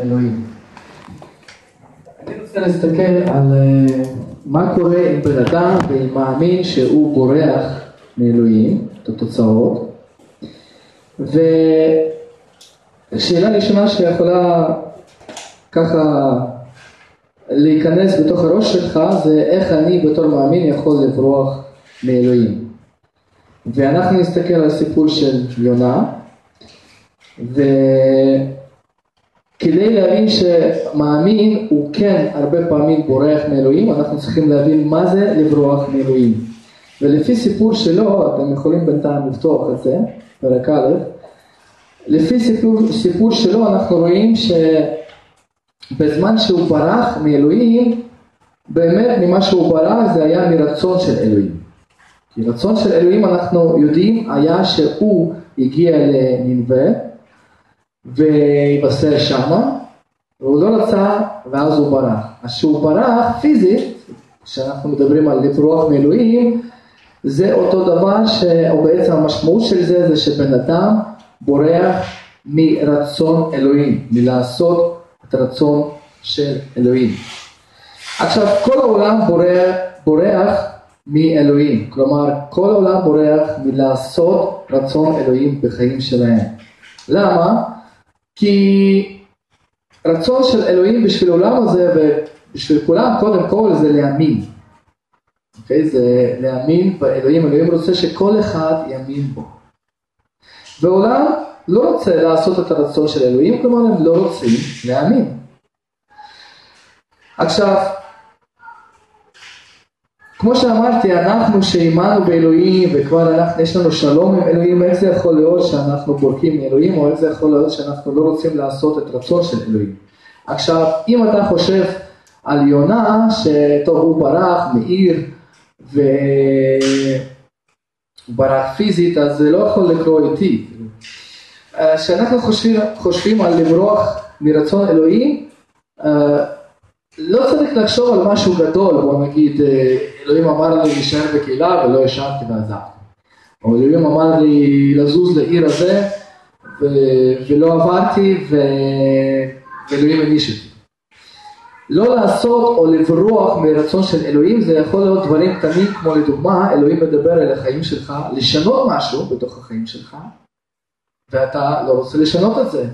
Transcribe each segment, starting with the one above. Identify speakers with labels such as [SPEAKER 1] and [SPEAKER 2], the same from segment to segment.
[SPEAKER 1] אלוהים. אני רוצה להסתכל על אה, מה קורה עם בן אדם ועם מאמין שהוא בורח מאלוהים, את התוצאות. ושאלה ראשונה שיכולה ככה להיכנס בתוך הראש שלך זה איך אני בתור מאמין יכול לברוח מאלוהים. ואנחנו נסתכל על הסיפור של יונה, ו... כדי להבין שמאמין הוא כן הרבה פעמים בורח מאלוהים, אנחנו צריכים להבין מה זה לברוח מאלוהים. ולפי סיפור שלו, אתם יכולים בינתיים לפתוח את זה, פרק א', לפי סיפור, סיפור שלו אנחנו רואים שבזמן שהוא ברח מאלוהים, באמת ממה שהוא ברח זה היה מרצון של אלוהים. כי רצון של אלוהים אנחנו יודעים היה שהוא הגיע לנינווה ויבשר שמה, והוא לא רצה, ואז הוא ברח. אז כשהוא ברח פיזית, כשאנחנו מדברים על לברוח מאלוהים, זה אותו דבר, ש... או בעצם המשמעות של זה, זה שבן אדם בורח מרצון אלוהים, מלעשות את הרצון של אלוהים. עכשיו, כל העולם בורח, בורח מאלוהים, כלומר, כל העולם בורח מלעשות רצון אלוהים בחיים שלהם. למה? כי רצון של אלוהים בשביל העולם הזה ובשביל כולם קודם כל זה להאמין. אוקיי? זה להאמין באלוהים, אלוהים רוצה שכל אחד יאמין בו. והעולם לא רוצה לעשות את הרצון של אלוהים, כלומר הם לא רוצים להאמין. עכשיו, כמו שאמרתי, אנחנו שהאמנו באלוהים וכבר אנחנו, יש לנו שלום עם אלוהים, איך זה יכול להיות שאנחנו בורקים מאלוהים, או איך זה יכול להיות שאנחנו לא רוצים לעשות את רצון של אלוהים. עכשיו, אם אתה חושב על יונה, שטוב הוא ברח מעיר וברח פיזית, אז זה לא יכול לקרות איתי. כשאנחנו חושבים, חושבים על לברוח מרצון אלוהים, לא צריך לחשוב על משהו גדול, בוא נגיד, אה, אלוהים אמר לי להישאר בקהילה ולא ישבתי ועזבתי. או אלוהים אמר לי לזוז לעיר הזה ו- ולא עברתי ו... ואלוהים העניש אותי. לא לעשות או לברוח מרצון של אלוהים זה יכול להיות דברים קטנים כמו לדוגמה אלוהים מדבר על החיים שלך לשנות משהו בתוך החיים שלך ואתה לא רוצה לשנות את זה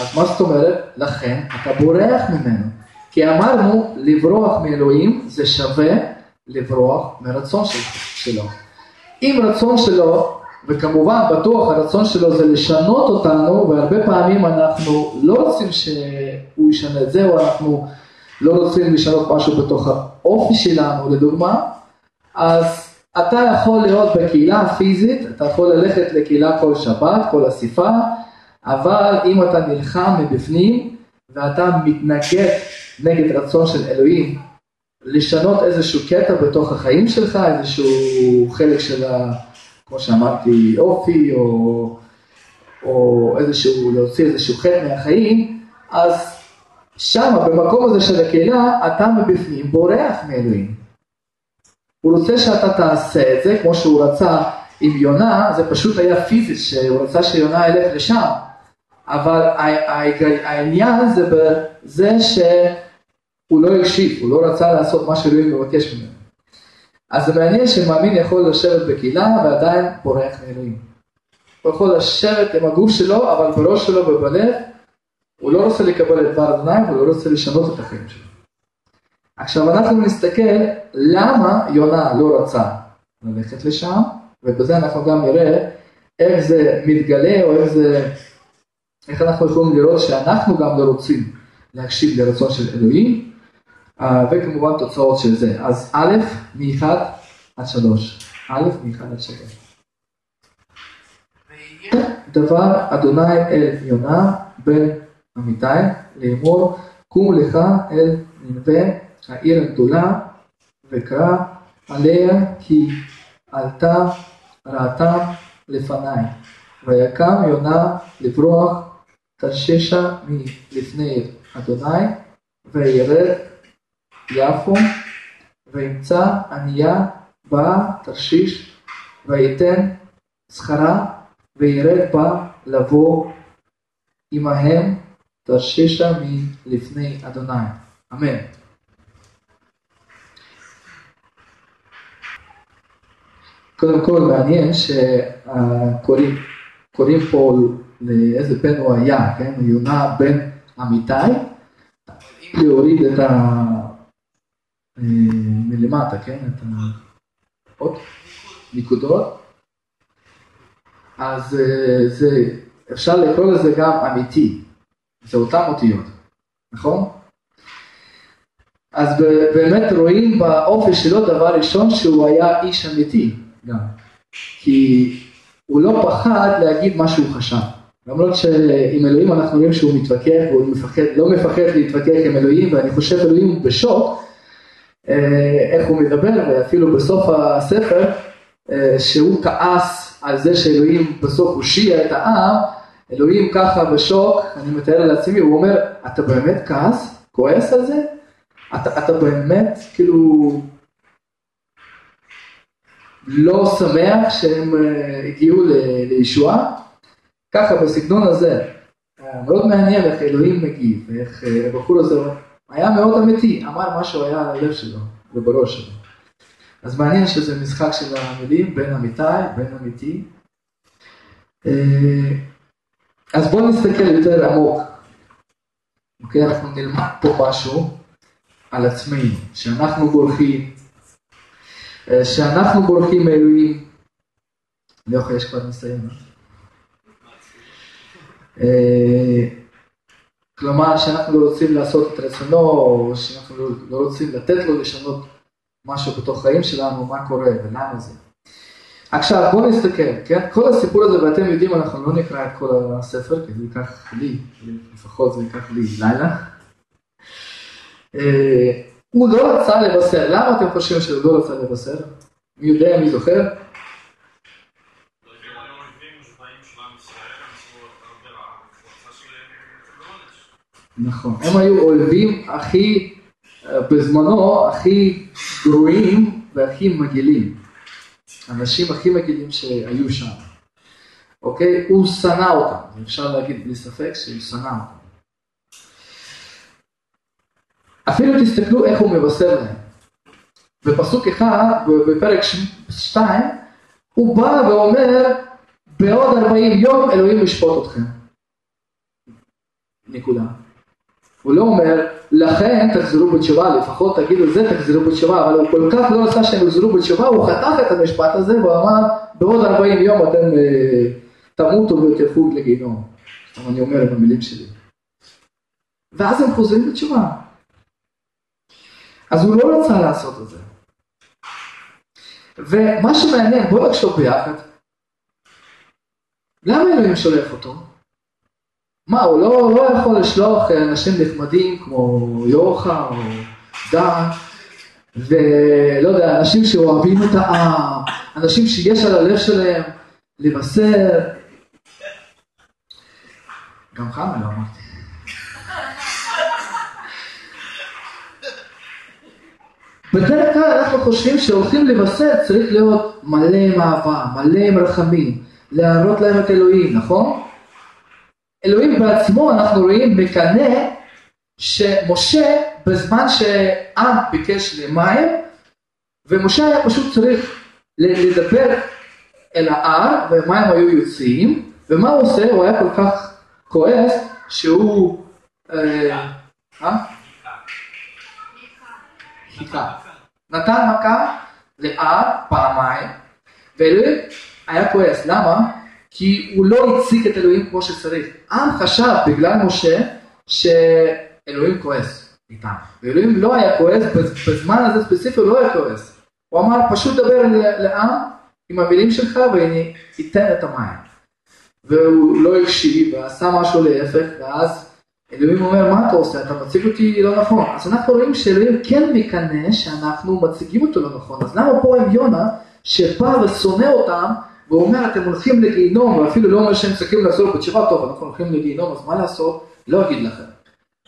[SPEAKER 1] אז מה זאת אומרת? לכן אתה בורח ממנו כי אמרנו, לברוח מאלוהים זה שווה לברוח מרצון שלו. אם רצון שלו, וכמובן בטוח הרצון שלו זה לשנות אותנו, והרבה פעמים אנחנו לא רוצים שהוא ישנה את זה, או אנחנו לא רוצים לשנות משהו בתוך האופי שלנו, לדוגמה, אז אתה יכול להיות בקהילה הפיזית, אתה יכול ללכת לקהילה כל שבת, כל אסיפה, אבל אם אתה נלחם מבפנים ואתה מתנגד נגד רצון של אלוהים, לשנות איזשהו קטע בתוך החיים שלך, איזשהו חלק של, ה, כמו שאמרתי, אופי, או, או איזשהו, להוציא איזשהו חטא מהחיים, אז שם, במקום הזה של הקהילה, אתה מבפנים בורח מאלוהים. הוא רוצה שאתה תעשה את זה, כמו שהוא רצה עם יונה, זה פשוט היה פיזית, שהוא רצה שיונה ילך לשם. אבל העניין זה בזה שהוא לא הקשיב, הוא לא רצה לעשות מה שאלוהים מבקש ממנו. אז זה מעניין שמאמין יכול לשבת בקהילה ועדיין בורח מאלוהים. הוא יכול לשבת עם הגוף שלו, אבל בראש שלו ובלב, הוא לא רוצה לקבל את דבר אדוני והוא לא רוצה לשנות את החיים שלו. עכשיו אנחנו נסתכל למה יונה לא רצה ללכת לשם, ובזה אנחנו גם נראה איך זה מתגלה או איך זה איך אנחנו יכולים לראות שאנחנו גם לא רוצים להקשיב לרצון של אלוהים, וכמובן תוצאות של זה. אז א', מ-1 עד 3. א', מ-1 עד 3. דבר אדוני אל יונה בן אמיתי לאמור קום לך אל ננבה העיר הגדולה וקרא עליה כי עלתה ראתה לפניי ויקם יונה לברוח תרשישה מלפני אדוני, וירד יפו, וימצא ענייה בה תרשיש, ויתן שכרה, וירד בה לבוא עמהם תרשישה מלפני אדוני. אמן. קודם כל מעניין שקוראים פה לאיזה בן הוא היה, כן? יונה בן אמיתי, להוריד את ה... מלמטה, כן? את עוד נקודות. אז אה, זה, אפשר לקרוא לזה גם אמיתי, זה אותן אותיות, נכון? אז באמת רואים באופי שלו דבר ראשון שהוא היה איש אמיתי גם, כי הוא לא פחד להגיד מה שהוא חשב. למרות שעם אלוהים אנחנו רואים שהוא מתווכח, והוא מפחד, לא מפחד להתווכח עם אלוהים, ואני חושב אלוהים בשוק, איך הוא מדבר, ואפילו בסוף הספר, אה, שהוא כעס על זה שאלוהים בסוף הושיע את העם, אלוהים ככה בשוק, אני מתאר לעצמי, הוא אומר, אתה באמת כעס? כועס על זה? אתה, אתה באמת כאילו לא שמח שהם אה, הגיעו לישועה? ככה בסגנון הזה. מאוד מעניין איך אלוהים מגיב, ואיך הבחור הזה היה מאוד אמיתי, אמר מה שהוא היה על הלב שלו ובראש שלו. אז מעניין שזה משחק של המילים בין אמיתי, בין אמיתי. אה, אז בואו נסתכל יותר עמוק. אוקיי, אנחנו נלמד פה משהו על עצמנו, שאנחנו בורחים, אה, שאנחנו בורחים מאלוהים. לא יש כבר ניסיון. כלומר שאנחנו לא רוצים לעשות את רצונו, או שאנחנו לא, לא רוצים לתת לו לשנות משהו בתוך חיים שלנו, מה קורה ולמה זה. עכשיו בואו נסתכל, כן? כל הסיפור הזה, ואתם יודעים, אנחנו לא נקרא את כל הספר, כי זה ייקח לי, לפחות זה ייקח לי לילה. אה, הוא לא רצה לבשר, למה אתם חושבים שהוא לא רצה לבשר? מי יודע, מי זוכר? נכון. הם היו אויבים הכי, אה, בזמנו, הכי גרועים והכי מגעילים. אנשים הכי מגעילים שהיו שם. אוקיי? הוא שנא אותם, אפשר להגיד בלי ספק שהוא שנא אותם. אפילו תסתכלו איך הוא מבשר להם. בפסוק אחד, בפרק שתיים, הוא בא ואומר, בעוד 40 יום אלוהים ישפוט אתכם. נקודה. הוא לא אומר, לכן תחזרו בתשובה, לפחות תגידו זה תחזרו בתשובה, אבל הוא כל כך לא רצה שהם יחזרו בתשובה, הוא חתך את המשפט הזה והוא אמר, בעוד 40 יום אתם אה, תמותו ותלכו לגיהנום. אני אומר במילים שלי. ואז הם חוזרים בתשובה. אז הוא לא רצה לעשות את זה. ומה שמעניין, בואו נחשוב ביחד, למה אלוהים שולח אותו? מה, הוא לא, לא יכול לשלוח אה, אנשים נחמדים כמו יורחה או דן, ולא יודע, אנשים שאוהבים את העם, אנשים שיש על הלב שלהם לבשר. גם חמא לא אמרתי. בדרך כלל אנחנו חושבים שהולכים לבשר צריך להיות מלא עם אהבה, מלא עם רחמים, להראות להם את אלוהים, נכון? אלוהים בעצמו אנחנו רואים מקנא שמשה בזמן שעם ביקש למים ומשה היה פשוט צריך לדבר אל ההר ומים היו יוצאים ומה הוא עושה? הוא היה כל כך כועס שהוא אה, אה? חיכה. נתן מכה להר פעמיים ואלוהים היה כועס. למה? כי הוא לא הציג את אלוהים כמו שצריך. עם חשב בגלל משה שאלוהים כועס איתם. ואלוהים לא היה כועס, בזמן הזה ספציפי הוא לא היה כועס. הוא אמר פשוט דבר לעם עם המילים שלך ואני אתן את המים. והוא לא הקשיב ועשה משהו להפך ואז אלוהים אומר מה אתה עושה אתה מציג אותי לא נכון אז אנחנו רואים שאלוהים כן מקנא שאנחנו מציגים אותו לא נכון אז למה פה עם יונה שבא ושונא אותם והוא אומר אתם הולכים לגיהינום, ואפילו לא אומר שהם צריכים לעזור בתשובה, טוב אנחנו הולכים לגיהינום אז מה לעשות? לא אגיד לכם.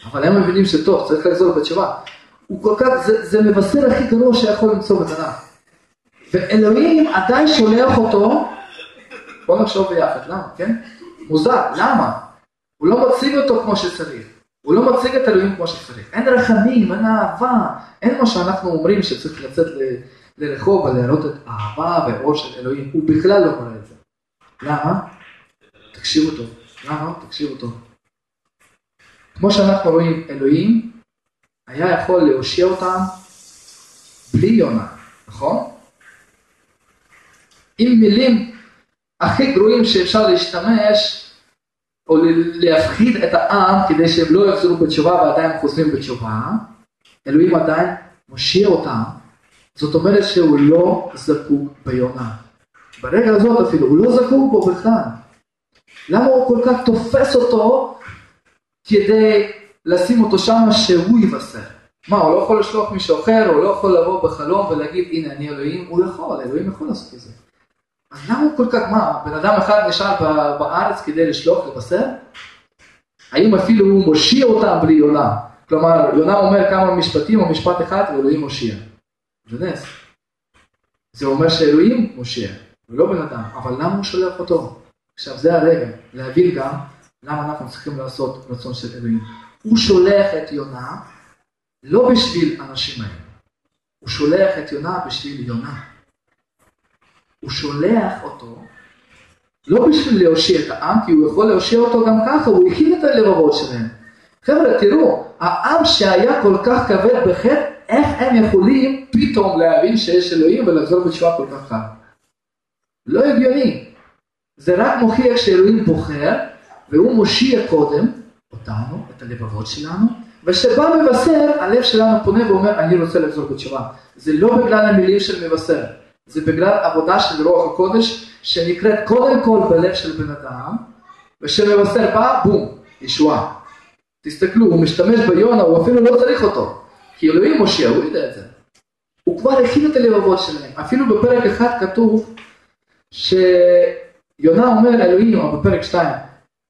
[SPEAKER 1] אבל הם מבינים שטוב צריך לחזור בתשובה. הוא כל כך, זה, זה מבשר הכי גרוע שיכול למצוא בתנ"ך. ואלוהים עדיין שולח אותו, בוא נחשוב ביחד, למה, כן? מוזר, למה? הוא לא מציג אותו כמו שצריך. הוא לא מציג את אלוהים כמו שצריך. אין רחמים, אין אהבה, אין מה שאנחנו אומרים שצריך לצאת לרחוב ולהראות את האהבה והאור של אלוהים. הוא בכלל לא מראה את זה. למה? תקשיבו טוב. למה? תקשיבו טוב. כמו שאנחנו רואים, אלוהים היה יכול להושיע אותם בלי יונה, נכון? עם מילים הכי גרועים שאפשר להשתמש, או להפחיד את העם כדי שהם לא יחזרו בתשובה ועדיין חוזרים בתשובה, אלוהים עדיין מושיע אותם, זאת אומרת שהוא לא זקוק ביונה. ברגע הזאת אפילו, הוא לא זקוק בו בכלל. למה הוא כל כך תופס אותו כדי לשים אותו שם שהוא יבשר? מה, הוא לא יכול לשלוח מישהו אחר, הוא לא יכול לבוא בחלום ולהגיד, הנה אני אלוהים, הוא יכול, אלוהים יכול לעשות את זה. אז למה הוא כל כך, מה, בן אדם אחד נשאר בארץ כדי לשלוח, לבשר? האם אפילו הוא מושיע אותם בלי יונה? כלומר, יונה אומר כמה משפטים או משפט אחד ואלוהים מושיע. זה נס. זה אומר שאלוהים מושיע, ולא בן אדם, אבל למה הוא שולח אותו? עכשיו זה הרגע, להבין גם למה אנחנו צריכים לעשות רצון של אלוהים. הוא שולח את יונה לא בשביל אנשים האלה, הוא שולח את יונה בשביל יונה. הוא שולח אותו לא בשביל להושיע את העם, כי הוא יכול להושיע אותו גם ככה, הוא הכין את הלבבות שלהם. חבר'ה, תראו, העם שהיה כל כך כבד בחטא, איך הם יכולים פתאום להבין שיש אלוהים ולחזור בתשובה כל כך קל? לא הגיוני. זה רק מוכיח שאלוהים בוחר, והוא מושיע קודם אותנו, את הלבבות שלנו, וכשבא מבשר, הלב שלנו פונה ואומר, אני רוצה לחזור בתשובה. זה לא בגלל המילים של מבשר, זה בגלל עבודה של רוח הקודש, שנקראת קודם כל בלב של בן אדם, וכשמבשר בא, בום, ישועה. תסתכלו, הוא משתמש ביונה, הוא אפילו לא צריך אותו, כי אלוהים מושיע, הוא יודע את זה. הוא כבר הכין את הלבבות שלהם. אפילו בפרק אחד כתוב שיונה אומר אלוהים, או בפרק שתיים,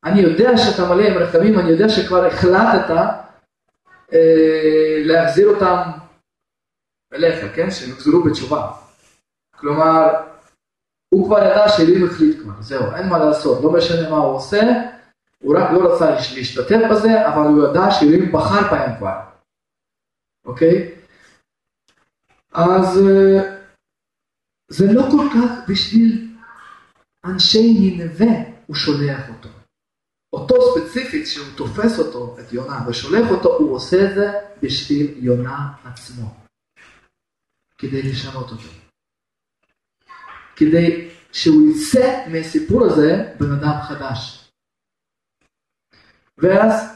[SPEAKER 1] אני יודע שאתה מלא עם רחמים, אני יודע שכבר החלטת אה, להחזיר אותם אליך, כן? שהם יחזרו בתשובה. כלומר, הוא כבר ידע שאלוהים החליט כבר, זהו, אין מה לעשות, לא משנה מה הוא עושה, הוא רק לא רצה להשתתף בזה, אבל הוא ידע שאלוהים בחר בהם כבר, אוקיי? אז אה, זה לא כל כך בשביל אנשי נינווה הוא שולח אותו. אותו ספציפית שהוא תופס אותו, את יונה, ושולח אותו, הוא עושה את זה בשביל יונה עצמו, כדי לשנות אותו. כדי שהוא יצא מהסיפור הזה בן אדם חדש. ואז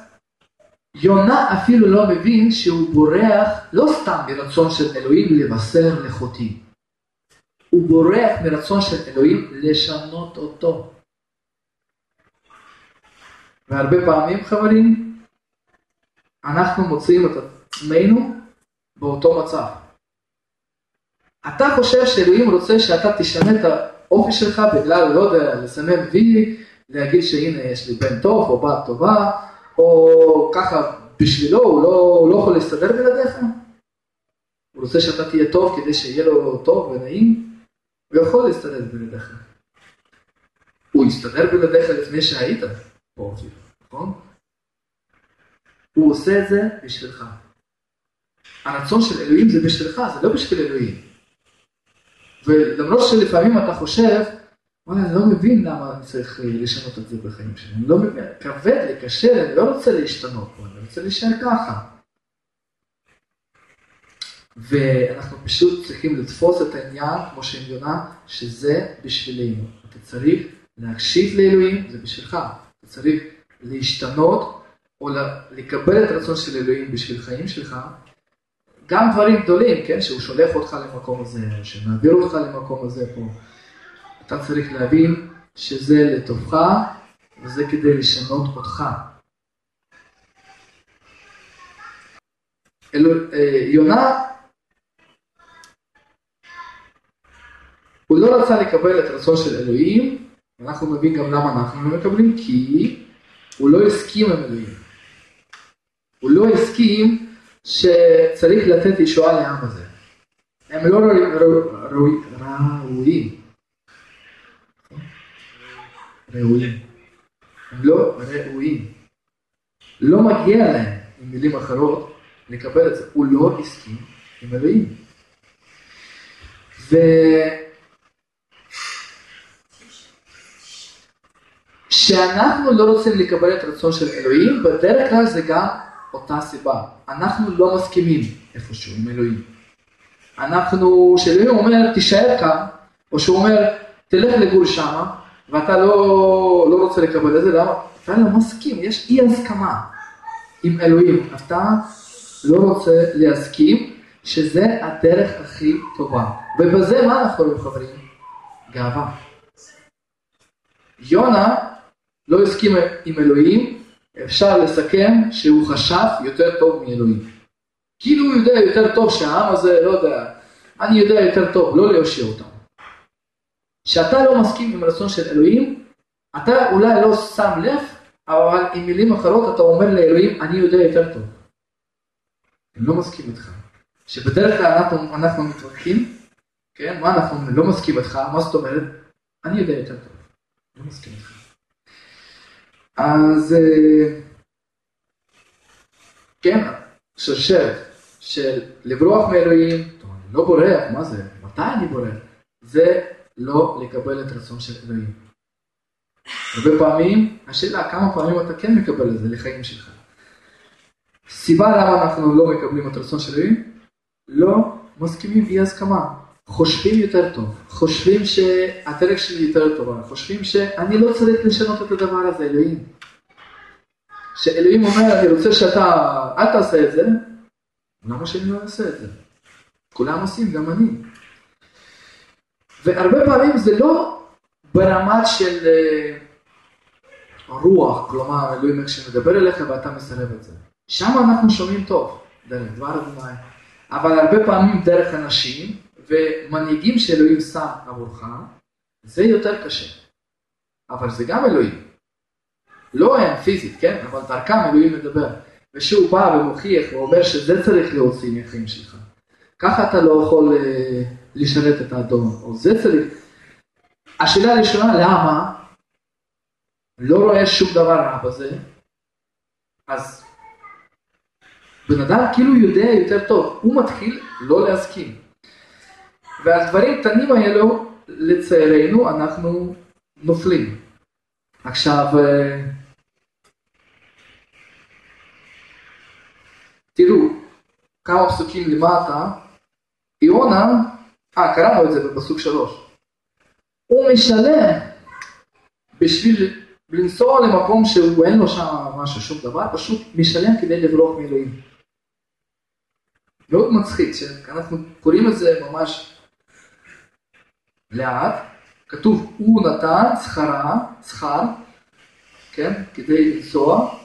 [SPEAKER 1] יונה אפילו לא מבין שהוא בורח לא סתם מרצון של אלוהים לבשר לחוטי. הוא בורח מרצון של אלוהים לשנות אותו. והרבה פעמים חברים, אנחנו מוצאים את עצמנו באותו מצב. אתה חושב שאלוהים רוצה שאתה תשנה את האופי שלך בגלל, לא יודע, לסמן וי, להגיד שהנה יש לי בן טוב או בת טובה, או ככה בשבילו הוא לא, הוא לא יכול להסתדר בלעדיך? הוא רוצה שאתה תהיה טוב כדי שיהיה לו טוב ונעים? הוא יכול להסתדר בלעדיך. הוא הסתדר בלעדיך לפני שהיית פה אפילו, נכון? הוא עושה את זה בשבילך. הרצון של אלוהים זה בשבילך, זה לא בשביל אלוהים. ולמרות שלפעמים אתה חושב, וואלה, אני לא מבין למה אני צריך לשנות את זה בחיים שלי. אני לא מבין, כבד לי, קשה אני לא רוצה להשתנות פה, אני רוצה להישאר ככה. ואנחנו פשוט צריכים לתפוס את העניין, כמו שאין יונה, שזה בשבילנו. אתה צריך להקשיב לאלוהים, זה בשבילך. אתה צריך להשתנות, או לקבל את הרצון של אלוהים בשביל חיים שלך, גם דברים גדולים, כן, שהוא שולח אותך למקום הזה, שמעביר אותך למקום הזה פה. אתה צריך להבין שזה לטובך, וזה כדי לשנות אותך. אלו, אה, יונה, הוא לא רצה לקבל את רצון של אלוהים, אנחנו מבין גם למה אנחנו לא מקבלים, כי הוא לא הסכים עם אלוהים. הוא לא הסכים שצריך לתת ישועה לעם הזה. הם לא ראויים. ראויים. הם לא ראויים. לא מגיע להם, עם מילים אחרות, לקבל את זה. הוא לא הסכים עם אלוהים. ו... כשאנחנו לא רוצים לקבל את הרצון של אלוהים, בדרך כלל זה גם אותה סיבה. אנחנו לא מסכימים איפשהו עם אלוהים. אנחנו, כשאלוהים אומר תישאר כאן, או שהוא אומר תלך לגור שמה, ואתה לא, לא רוצה לקבל את זה, למה? אתה לא מסכים, יש אי הסכמה עם אלוהים. אתה לא רוצה להסכים שזה הדרך הכי טובה. ובזה מה אנחנו רואים חברים? גאווה. יונה לא הסכים עם אלוהים, אפשר לסכם שהוא חשב יותר טוב מאלוהים. כאילו הוא יודע יותר טוב שהעם הזה, לא יודע, אני יודע יותר טוב, לא להושיע אותם. כשאתה לא מסכים עם רצון של אלוהים, אתה אולי לא שם לב, אבל עם מילים אחרות אתה אומר לאלוהים, אני יודע יותר טוב. הם לא מסכים איתך. שבדרך כלל אנחנו, אנחנו מתווכחים, כן, מה אנחנו לא מסכים איתך, מה זאת אומרת? אני יודע יותר טוב, לא מסכים איתך. אז אה, כן, שרשרת של לברוח מאלוהים, אני לא בורח, מה זה? מתי אני בורח? זה לא לקבל את רצון של אלוהים. הרבה פעמים, השאלה כמה פעמים אתה כן מקבל את זה לחיים שלך. סיבה למה אנחנו לא מקבלים את רצון של אלוהים, לא מסכימים אי הסכמה. חושבים יותר טוב, חושבים שהדרך שלי יותר טובה, חושבים שאני לא צריך לשנות את הדבר הזה, אלוהים. שאלוהים אומר, אני רוצה שאתה, אל תעשה את זה, למה שאני לא אעשה את זה? כולם עושים, גם אני. והרבה פעמים זה לא ברמת של אה, רוח, כלומר אלוהים איך שמדבר אליך ואתה מסרב את זה. שם אנחנו שומעים טוב, דרך דבר אדוני. אבל הרבה פעמים דרך אנשים ומנהיגים שאלוהים שם עבורך, זה יותר קשה. אבל זה גם אלוהים. לא הם פיזית, כן? אבל דרכם אלוהים מדבר. ושהוא בא ומוכיח ואומר שזה צריך להוציא מהחיים שלך. ככה אתה לא יכול אה, לשרת את האדון, או זה צריך. השאלה הראשונה, למה? לא רואה שום דבר רע בזה, אז בן אדם כאילו יודע יותר טוב, הוא מתחיל לא להסכים. ועל דברים קטנים האלו, לצערנו, אנחנו נופלים. עכשיו, אה, תראו, כמה פסוקים למטה, יונה, אה, קראנו את זה בפסוק שלוש. הוא משלם בשביל לנסוע למקום שהוא אין לו שם משהו, שום דבר, פשוט משלם כדי לברוח מאלוהים. מאוד מצחיק, שאנחנו קוראים את זה ממש לאט, כתוב הוא נתן שכרה, שכר, כן, כדי לנסוע,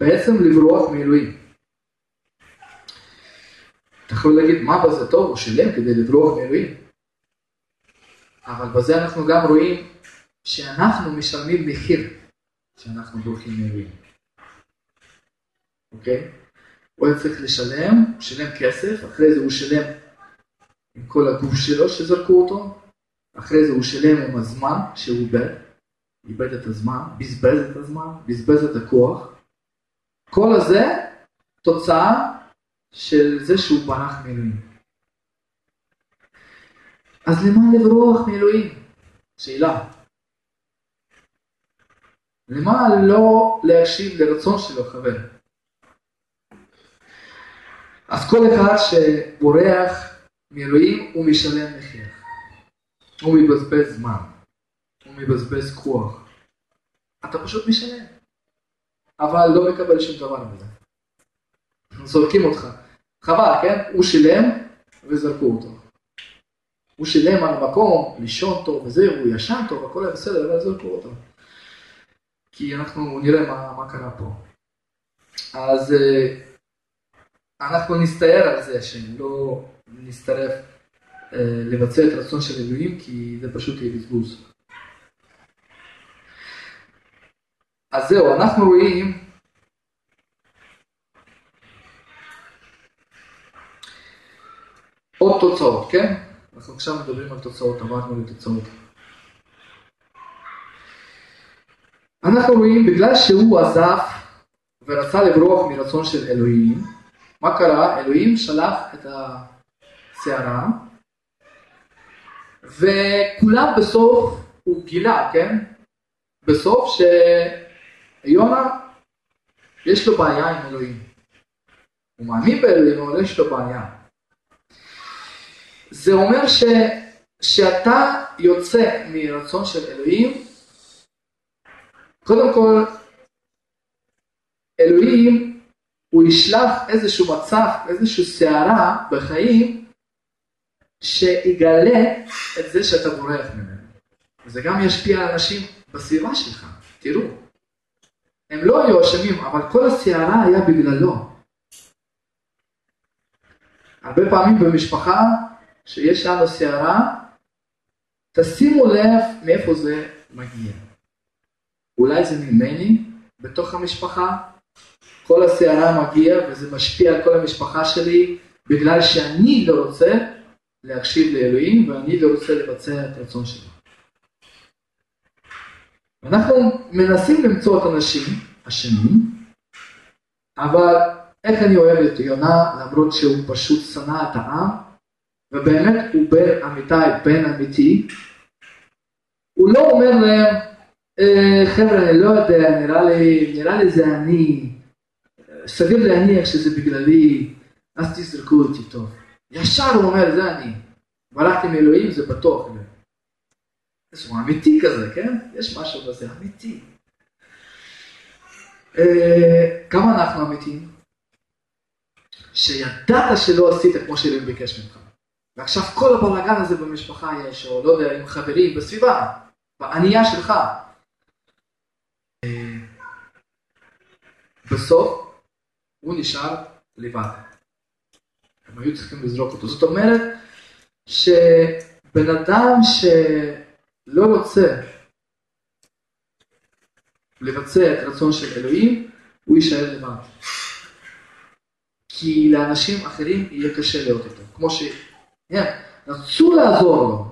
[SPEAKER 1] בעצם לברוח מאלוהים. אתה יכול להגיד מה בזה טוב, הוא שילם כדי לברוח מאלוהים. אבל בזה אנחנו גם רואים שאנחנו משלמים מחיר שאנחנו בורחים מאלוהים. אוקיי? הוא היה צריך לשלם, הוא שילם כסף, אחרי זה הוא שילם עם כל הגוף שלו שזרקו אותו, אחרי זה הוא שילם עם הזמן שהוא איבד, איבד את הזמן, בזבז את הזמן, בזבז את הכוח. כל הזה תוצאה של זה שהוא ברח מאלוהים. אז למה לברוח מאלוהים? שאלה. למה לא להקשיב לרצון שלו, חבר? אז כל אחד שבורח מאלוהים הוא משלם מחיר. הוא מבזבז זמן, הוא מבזבז כוח. אתה פשוט משלם, אבל לא מקבל שום דבר מזה. זורקים אותך. חבל, כן? הוא שילם וזרקו אותו. הוא שילם על המקום, לישון טוב וזהו, הוא ישן טוב, הכל היה בסדר, אבל זרקו אותו. כי אנחנו נראה מה, מה קרה פה. אז אה, אנחנו נסתער על זה שלא נצטרף אה, לבצע את הרצון של אלוהים, כי זה פשוט יהיה בזבוז. אז זהו, אנחנו רואים עוד תוצאות, כן? אנחנו עכשיו מדברים על תוצאות, עברנו לתוצאות. אנחנו רואים, בגלל שהוא עזב ורצה לברוח מרצון של אלוהים, מה קרה? אלוהים שלח את הסערה, וכולם בסוף, הוא גילה, כן? בסוף שיונה, יש לו בעיה עם אלוהים. הוא מאמין באלוהים, אבל יש לו בעיה. זה אומר ש... שאתה יוצא מרצון של אלוהים, קודם כל, אלוהים, הוא ישלח איזשהו מצב, איזושהי סערה בחיים, שיגלה את זה שאתה בורח ממנו. וזה גם ישפיע על אנשים בסביבה שלך, תראו. הם לא היו אשמים, אבל כל הסערה היה בגללו. הרבה פעמים במשפחה, שיש לנו סערה, תשימו לב מאיפה זה מגיע. אולי זה ממני, בתוך המשפחה, כל הסערה מגיעה וזה משפיע על כל המשפחה שלי, בגלל שאני לא רוצה להקשיב לאלוהים ואני לא רוצה לבצע את הרצון שלו. אנחנו מנסים למצוא את האנשים השנים, אבל איך אני אוהב את יונה למרות שהוא פשוט שנא את העם, ובאמת הוא בן אמיתי, בן אמיתי, הוא לא אומר להם, אה, חבר'ה, אני לא יודע, נראה לי, נראה לי זה אני, סביר להניח שזה בגללי, אז תזרקו אותי טוב. ישר הוא אומר, זה אני. ברחתי מאלוהים, זה בטוח. זה הוא אמיתי כזה, כן? יש משהו בזה, אמיתי. אה, כמה אנחנו אמיתיים? שידעת שלא עשית כמו שאלוהים ביקש ממך. ועכשיו כל הבלאגן הזה במשפחה יש, או לא יודע, עם חברים, בסביבה, בענייה שלך. אה, בסוף הוא נשאר לבד. הם היו צריכים לזרוק אותו. זאת אומרת שבן אדם שלא רוצה לבצע את הרצון של אלוהים, הוא יישאר לבד. כי לאנשים אחרים יהיה קשה להיות איתו. כמו ש... Yeah, רצו לעזור לו.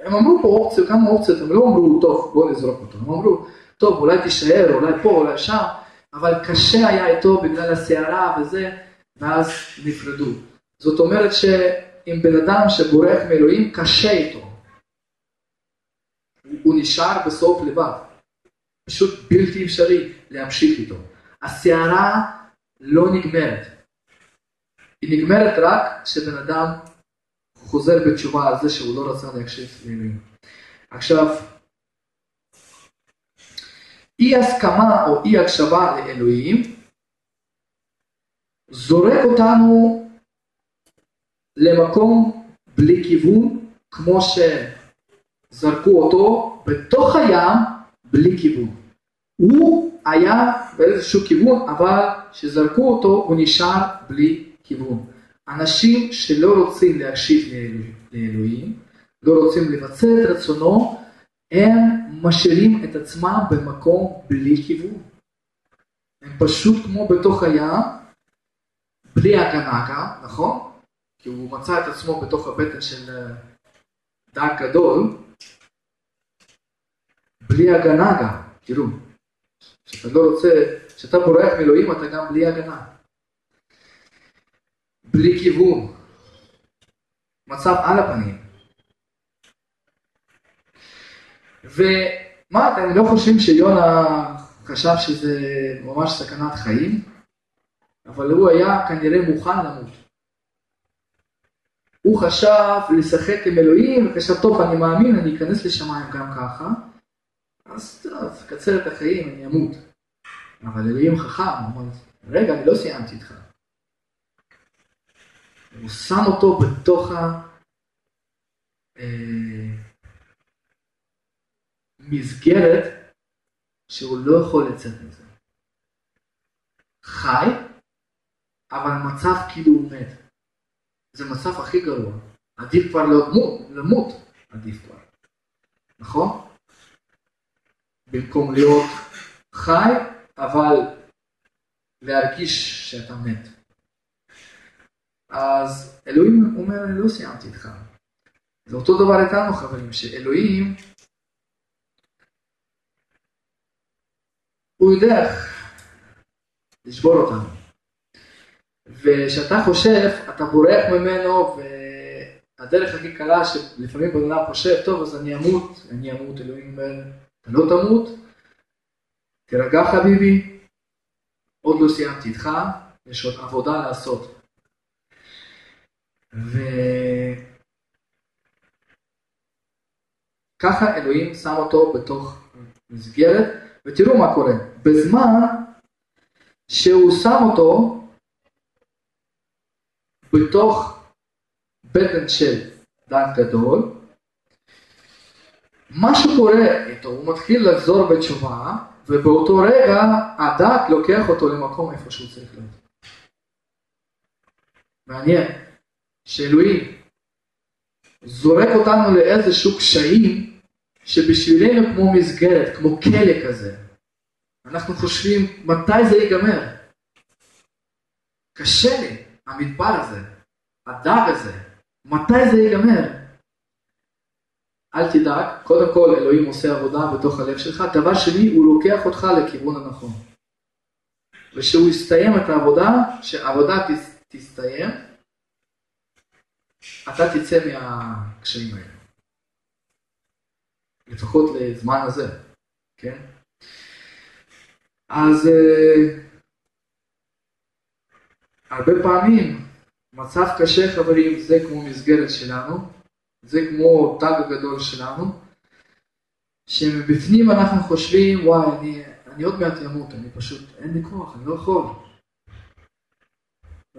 [SPEAKER 1] הם אמרו פה אופציות, כמה אופציות, הם לא אמרו, טוב, בוא נזרוק אותו. הם אמרו, טוב, אולי תישאר, אולי פה, אולי שם, אבל קשה היה איתו בגלל הסערה וזה, ואז נפרדו. זאת אומרת שאם בן אדם שבורח מאלוהים, קשה איתו. הוא נשאר בסוף לבד. פשוט בלתי אפשרי להמשיך איתו. הסערה לא נגמרת. היא נגמרת רק כשבן אדם חוזר בתשובה על זה שהוא לא רצה להקשיב לאלוהים. עכשיו, אי הסכמה או אי הקשבה לאלוהים זורק אותנו למקום בלי כיוון, כמו שזרקו אותו בתוך הים בלי כיוון. הוא היה באיזשהו כיוון, אבל כשזרקו אותו הוא נשאר בלי כיוון. אנשים שלא רוצים להקשיב לאלוהים, לא רוצים לבצע את רצונו, הם משאירים את עצמם במקום בלי כיוון. הם פשוט כמו בתוך הים, בלי הגנה גם, נכון? כי הוא מצא את עצמו בתוך הבטן של אה, דג גדול, בלי הגנה גם, תראו. כשאתה לא רוצה, כשאתה בורח מאלוהים אתה גם בלי הגנה. בלי כיוון. מצב על הפנים. ומה, אתם לא חושבים שיונה חשב שזה ממש סכנת חיים? אבל הוא היה כנראה מוכן למות. הוא חשב לשחק עם אלוהים, וחשב, טוב, אני מאמין, אני אכנס לשמיים גם ככה, אז טוב, קצר את החיים, אני אמות. אבל אלוהים חכם, הוא אמר, רגע, אני לא סיימתי איתך. הוא שם אותו בתוך המסגרת אה, שהוא לא יכול לצאת מזה. חי, אבל מצב כאילו הוא מת. זה מצב הכי גרוע. עדיף כבר למות, למות עדיף כבר. נכון? במקום להיות חי, אבל להרגיש שאתה מת. אז אלוהים אומר, אני לא סיימתי איתך. זה אותו דבר איתנו חברים, שאלוהים הוא יודע לשבור אותנו. וכשאתה חושב, אתה בורח ממנו, והדרך הכי קלה שלפעמים בן אדם חושב, טוב, אז אני אמות, אני אמות, אלוהים אומר, אתה לא תמות, תירגע חביבי, עוד לא סיימתי איתך, יש עוד עבודה לעשות. וככה אלוהים שם אותו בתוך מסגרת, ותראו מה קורה. בזמן שהוא שם אותו בתוך בטן של דן גדול, משהו קורה איתו, הוא מתחיל לחזור בתשובה, ובאותו רגע הדעת לוקח אותו למקום איפה שהוא צריך להיות. מעניין, שאלוהים זורק אותנו לאיזשהו קשיים שבשבילנו כמו מסגרת, כמו כלא כזה. אנחנו חושבים מתי זה ייגמר. קשה לי, המדבר הזה, הדג הזה, מתי זה ייגמר? אל תדאג, קודם כל אלוהים עושה עבודה בתוך הלב שלך, דבר שני, הוא לוקח אותך לכיוון הנכון. ושהוא יסתיים את העבודה, שהעבודה תסתיים, אתה תצא מהקשיים האלה. לפחות לזמן הזה, כן? אז uh, הרבה פעמים מצב קשה חברים זה כמו מסגרת שלנו, זה כמו תג הגדול שלנו, שמבפנים אנחנו חושבים וואי אני, אני עוד מעט אמות, אני פשוט אין לי כוח, אני לא יכול.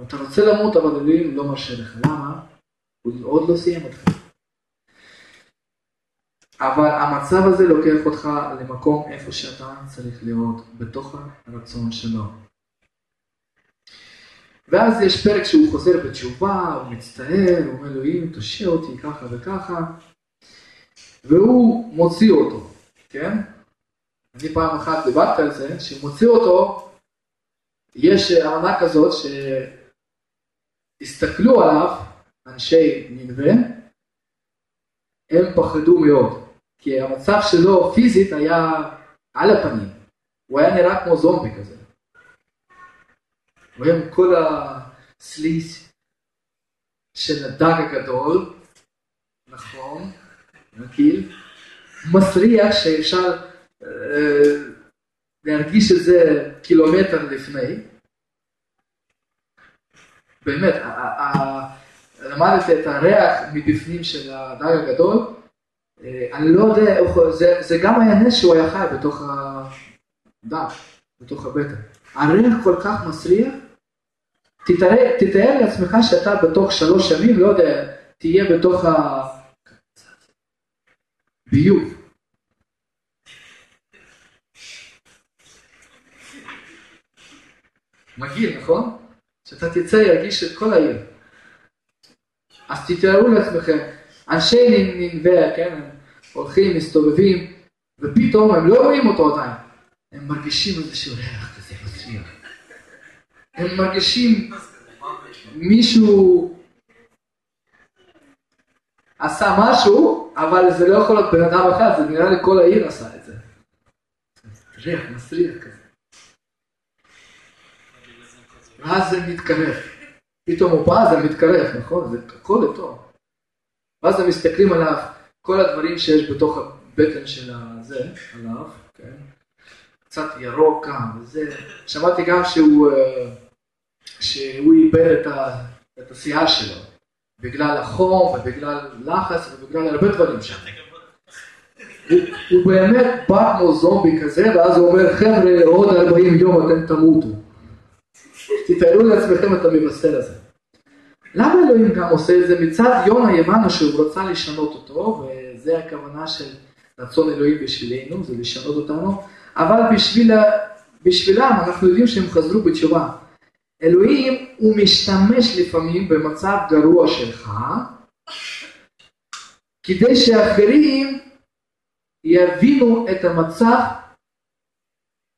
[SPEAKER 1] אתה רוצה למות אבל אלוהים לא מרשה לך, למה? הוא עוד לא סיים אותך. אבל המצב הזה לוקח אותך למקום איפה שאתה צריך להיות, בתוך הרצון שלו. ואז יש פרק שהוא חוזר בתשובה, הוא מצטער, הוא אומר אלוהים תושיע אותי ככה וככה, והוא מוציא אותו, כן? אני פעם אחת דיברתי על זה, שהוא מוציא אותו, יש אמנה כזאת שהסתכלו עליו אנשי ננבה, הם פחדו מאוד. כי המצב שלו פיזית היה על הפנים, הוא היה נראה כמו זומבי כזה. עם כל הסליס של הדג הגדול, נכון, נקיל, מסריח שאפשר אה, להרגיש את זה קילומטר לפני. באמת, למדתי את הריח מבפנים של הדג הגדול, אה, אני לא יודע, זה, זה גם היה נס שהוא היה חי בתוך הדם, בתוך הבטן. הריח כל כך מסריח, תתאר, תתאר לעצמך שאתה בתוך שלוש ימים, לא יודע, תהיה בתוך הביוב. מגעיל, נכון? שאתה תצא ירגיש את כל העיר. אז תתארו לעצמכם, אנשי נינווה, כן, הם הולכים, מסתובבים, ופתאום הם לא רואים אותו עדיין. הם מרגישים איזשהו ריח כזה מסריח. הם מרגישים מישהו עשה משהו, אבל זה לא יכול להיות בן אדם אחד, זה נראה לי כל העיר עשה את זה. ריח מסריח כזה. ואז זה מתקרב. פתאום הוא בא, זה מתקרב, נכון? זה הכל לטוב. ואז הם מסתכלים עליו, כל הדברים שיש בתוך הבטן של הזה, עליו, כן? קצת ירוק גם, וזה, שמעתי גם שהוא, אה, שהוא איבד את, את השיער שלו, בגלל החום ובגלל לחץ ובגלל הרבה דברים שם. הוא, הוא באמת בא כמו זומבי כזה, ואז הוא אומר, חבר'ה, עוד 40 יום אתם תמותו. תתארו לעצמכם את המבשר הזה. למה אלוהים גם עושה את זה? מצד יונה ימנו שהוא רצה לשנות אותו, וזה הכוונה של רצון אלוהים בשבילנו, זה לשנות אותנו, אבל בשביל, בשבילם אנחנו יודעים שהם חזרו בתשובה. אלוהים הוא משתמש לפעמים במצב גרוע שלך, כדי שאחרים יבינו את המצב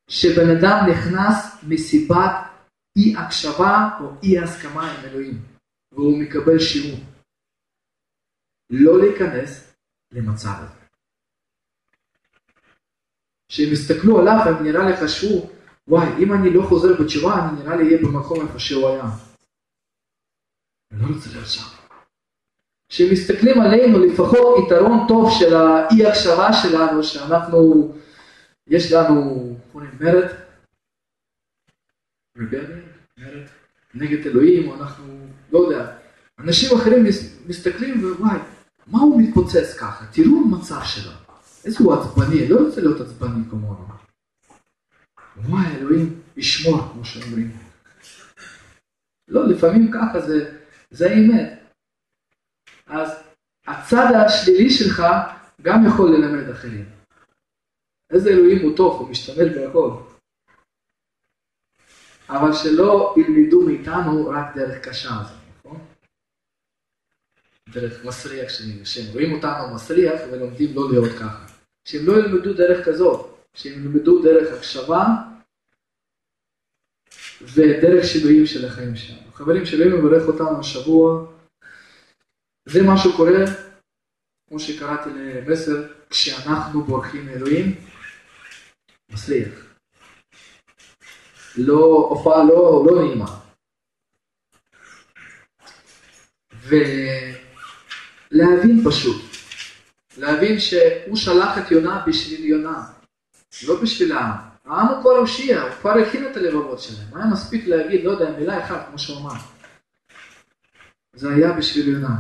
[SPEAKER 1] שבן אדם נכנס מסיבת אי הקשבה או אי הסכמה עם אלוהים. והוא מקבל שיעור. לא להיכנס למצב הזה. שהם יסתכלו עליו והם נראה לך שהוא, וואי, אם אני לא חוזר בתשובה, אני נראה לי אהיה במקום איפה שהוא היה. אני לא רוצה להיות שם. כשמסתכלים עלינו, לפחות יתרון טוב של האי הקשבה שלנו, שאנחנו, יש לנו, קוראים מרד, rebellion, מרד, נגד אלוהים, או אנחנו, לא יודע, אנשים אחרים מסתכלים ווואי, מה הוא מתפוצץ ככה? תראו המצב שלו, איזה הוא עצבני, לא רוצה להיות עצבני כמונו. וואי, אלוהים ישמור, כמו שאומרים. לא, לפעמים ככה זה, זה האמת. אז הצד השלילי שלך גם יכול ללמד אחרים. איזה אלוהים הוא טוב, הוא משתמש בהכל. אבל שלא ילמדו מאיתנו רק דרך קשה הזאת, נכון? דרך מסריח, שהם רואים אותנו מסריח ולומדים לא להיות ככה. שהם לא ילמדו דרך כזאת, שהם ילמדו דרך הקשבה ודרך שינויים של החיים שלנו. חברים, שאלוהים מברך אותנו השבוע. זה מה שקורה, כמו שקראתי למסר, כשאנחנו בורחים מאלוהים, מסריח. לא, הופעה לא, לא נעימה. ולהבין פשוט, להבין שהוא שלח את יונה בשביל יונה, לא בשביל העם. העם הוא כבר הושיע, הוא כבר הכין את הלבבות שלהם. היה מספיק להגיד, לא יודע, מילה אחת, כמו שהוא אמר. זה היה בשביל יונה.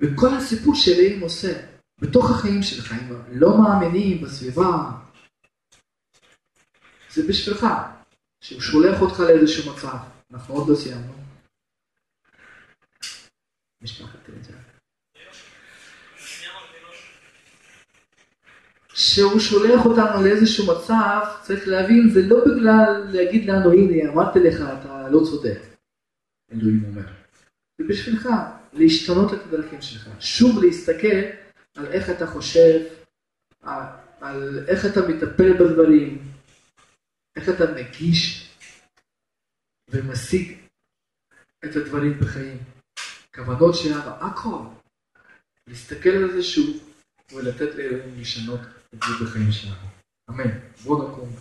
[SPEAKER 1] וכל הסיפור שאלוהים עושה, בתוך החיים שלך, אם לא מאמינים בסביבה, זה בשבילך, שהוא שולח אותך לאיזשהו מצב. אנחנו עוד לא סיימנו. משפחת תרצה. שהוא שולח אותנו לאיזשהו מצב, צריך להבין, זה לא בגלל להגיד לנו, הנה, אמרתי לך, אתה לא צודק. אלוהים אומר. זה בשבילך, להשתנות את הדרכים שלך. שוב להסתכל על איך אתה חושב, על, על איך אתה מטפל בדברים, איך אתה מגיש ומשיג את הדברים בחיים. כוונות שלנו, הכל. להסתכל על זה שוב ולתת לאלוהים לשנות את זה בחיים שלנו. אמן. בואו נקום.